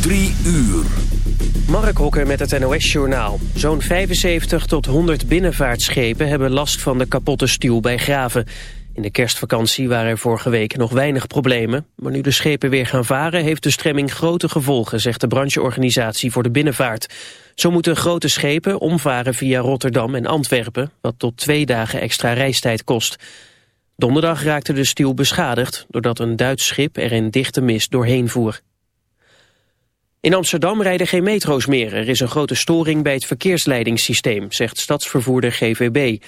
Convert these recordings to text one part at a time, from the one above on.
Drie uur. Mark Hokker met het NOS-journaal. Zo'n 75 tot 100 binnenvaartschepen hebben last van de kapotte stuw bij Graven. In de kerstvakantie waren er vorige week nog weinig problemen. Maar nu de schepen weer gaan varen heeft de stremming grote gevolgen... zegt de brancheorganisatie voor de binnenvaart. Zo moeten grote schepen omvaren via Rotterdam en Antwerpen... wat tot twee dagen extra reistijd kost. Donderdag raakte de stuw beschadigd... doordat een Duits schip er in dichte mist doorheen voer. In Amsterdam rijden geen metro's meer. Er is een grote storing bij het verkeersleidingssysteem, zegt stadsvervoerder GVB.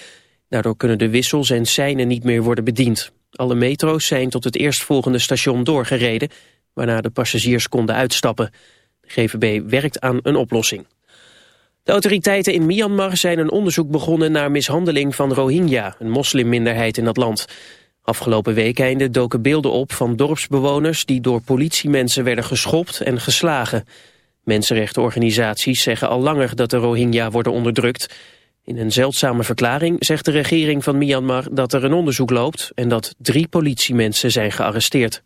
Daardoor kunnen de wissels en seinen niet meer worden bediend. Alle metro's zijn tot het eerstvolgende station doorgereden, waarna de passagiers konden uitstappen. De GVB werkt aan een oplossing. De autoriteiten in Myanmar zijn een onderzoek begonnen naar mishandeling van Rohingya, een moslimminderheid in dat land. Afgelopen weekende doken beelden op van dorpsbewoners die door politiemensen werden geschopt en geslagen. Mensenrechtenorganisaties zeggen al langer dat de Rohingya worden onderdrukt. In een zeldzame verklaring zegt de regering van Myanmar dat er een onderzoek loopt en dat drie politiemensen zijn gearresteerd.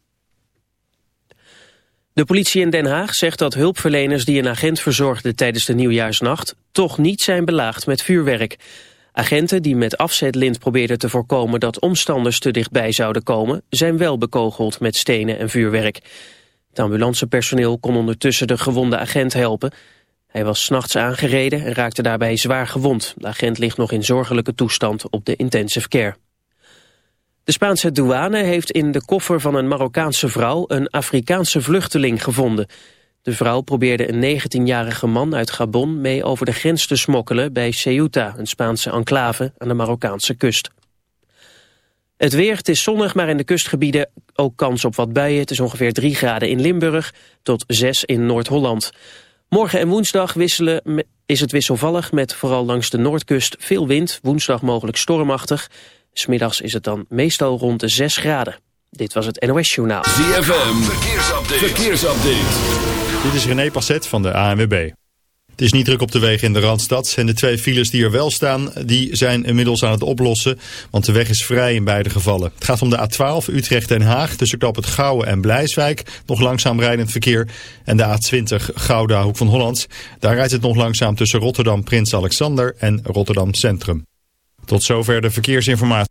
De politie in Den Haag zegt dat hulpverleners die een agent verzorgden tijdens de nieuwjaarsnacht toch niet zijn belaagd met vuurwerk. Agenten die met afzetlint probeerden te voorkomen dat omstanders te dichtbij zouden komen, zijn wel bekogeld met stenen en vuurwerk. Het ambulancepersoneel kon ondertussen de gewonde agent helpen. Hij was s'nachts aangereden en raakte daarbij zwaar gewond. De agent ligt nog in zorgelijke toestand op de intensive care. De Spaanse douane heeft in de koffer van een Marokkaanse vrouw een Afrikaanse vluchteling gevonden. De vrouw probeerde een 19-jarige man uit Gabon mee over de grens te smokkelen bij Ceuta, een Spaanse enclave aan de Marokkaanse kust. Het weer, het is zonnig, maar in de kustgebieden ook kans op wat buien. Het is ongeveer 3 graden in Limburg tot 6 in Noord-Holland. Morgen en woensdag wisselen, is het wisselvallig met vooral langs de noordkust veel wind. Woensdag mogelijk stormachtig. Smiddags is het dan meestal rond de 6 graden. Dit was het NOS Journaal. ZFM, verkeersupdate. verkeersupdate. Dit is René Passet van de ANWB. Het is niet druk op de wegen in de Randstad. En de twee files die er wel staan, die zijn inmiddels aan het oplossen. Want de weg is vrij in beide gevallen. Het gaat om de A12 Utrecht-Den Haag tussen Knap het Gouwen en Blijswijk. Nog langzaam rijdend verkeer. En de A20 Gouda Hoek van Holland. Daar rijdt het nog langzaam tussen Rotterdam Prins Alexander en Rotterdam Centrum. Tot zover de verkeersinformatie.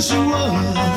Sensual. And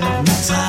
you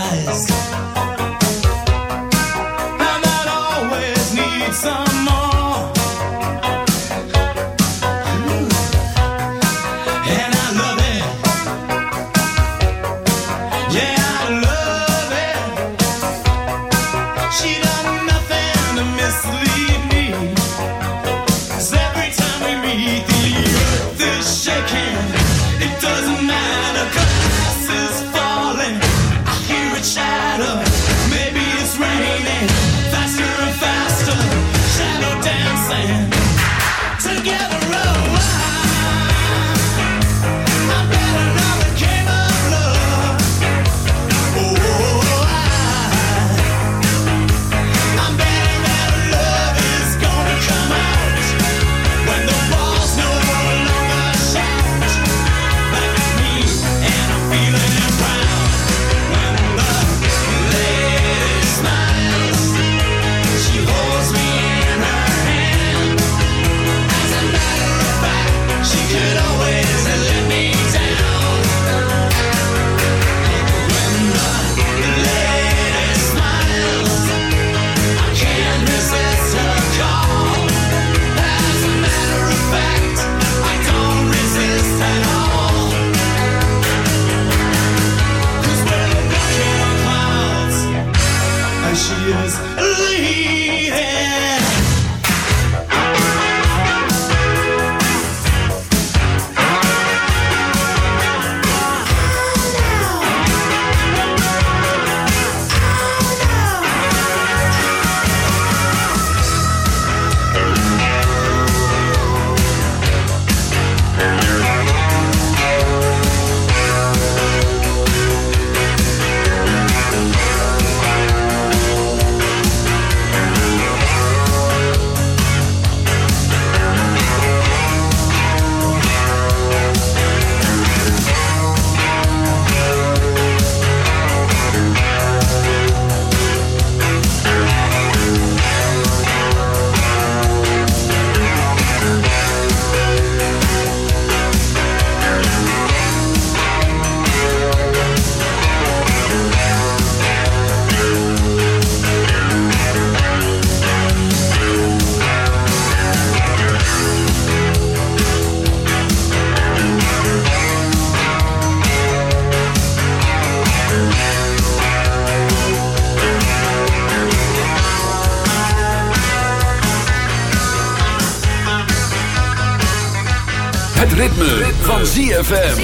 ZFM.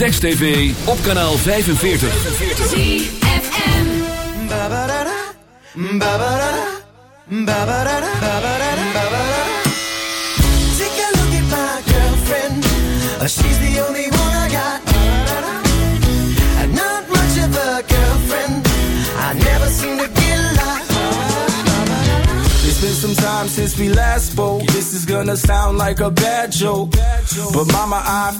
Text TV op kanaal 45. ZFM. Take a look at my girlfriend. Uh, she's the only one I got. And Not much of a girlfriend. I never seem to get lost. It's been some time since we last spoke. This is gonna sound like a bad joke. But mama, I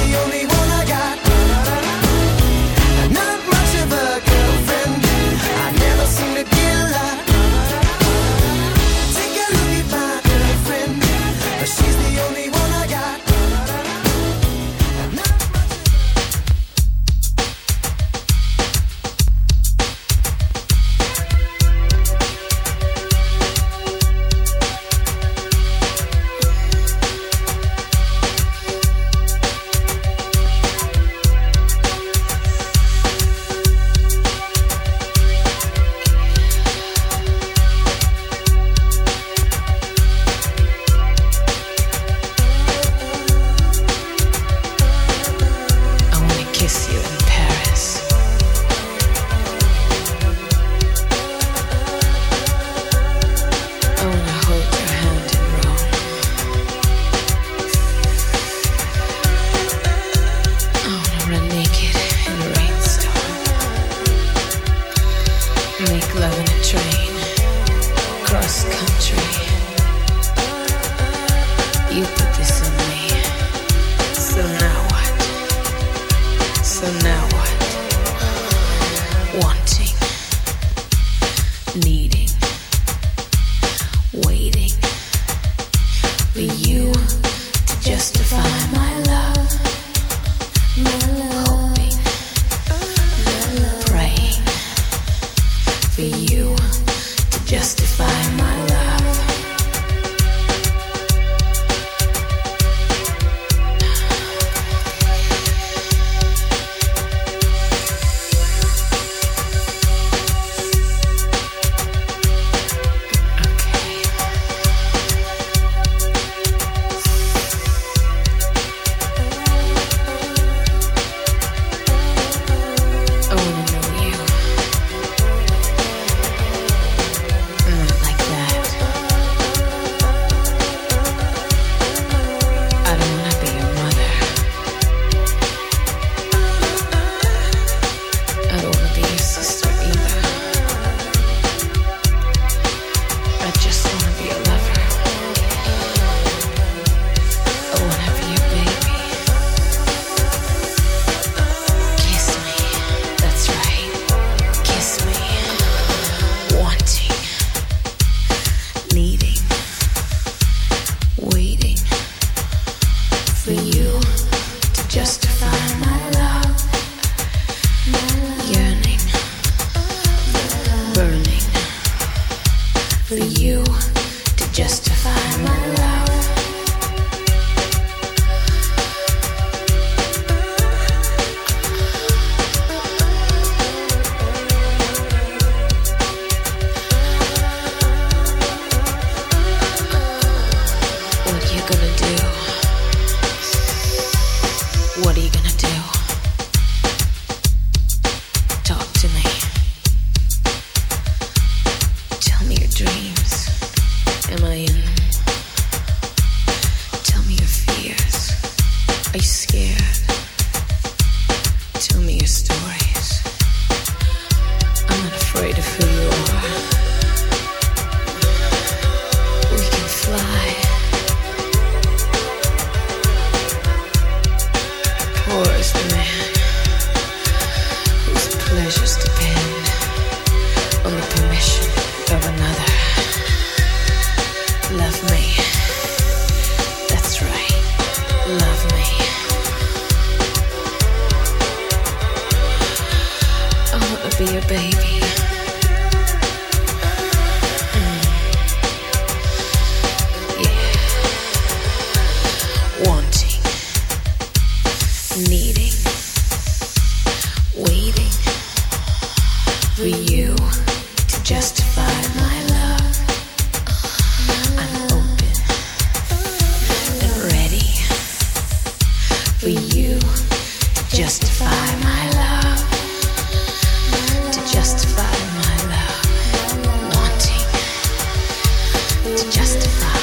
to justify.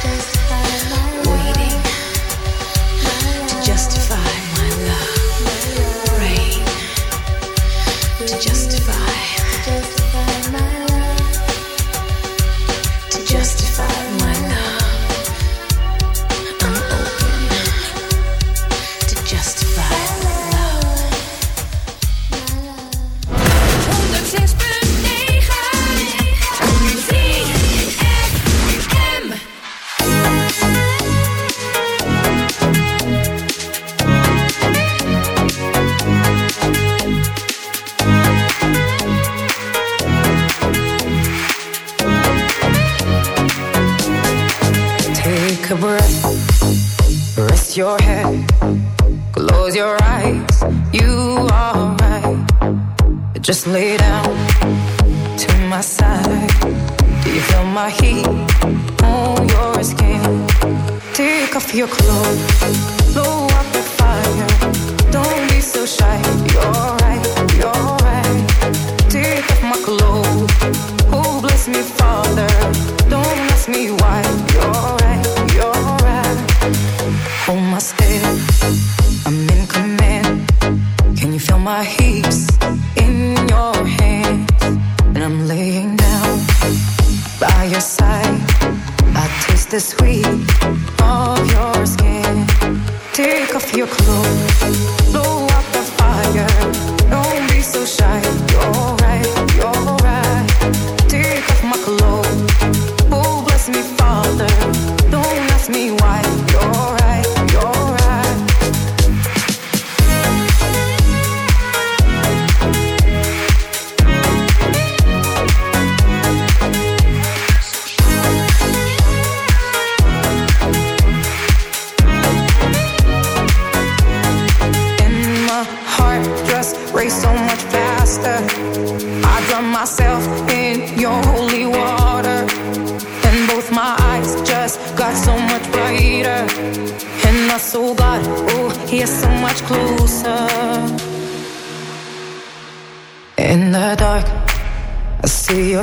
Justify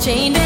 chained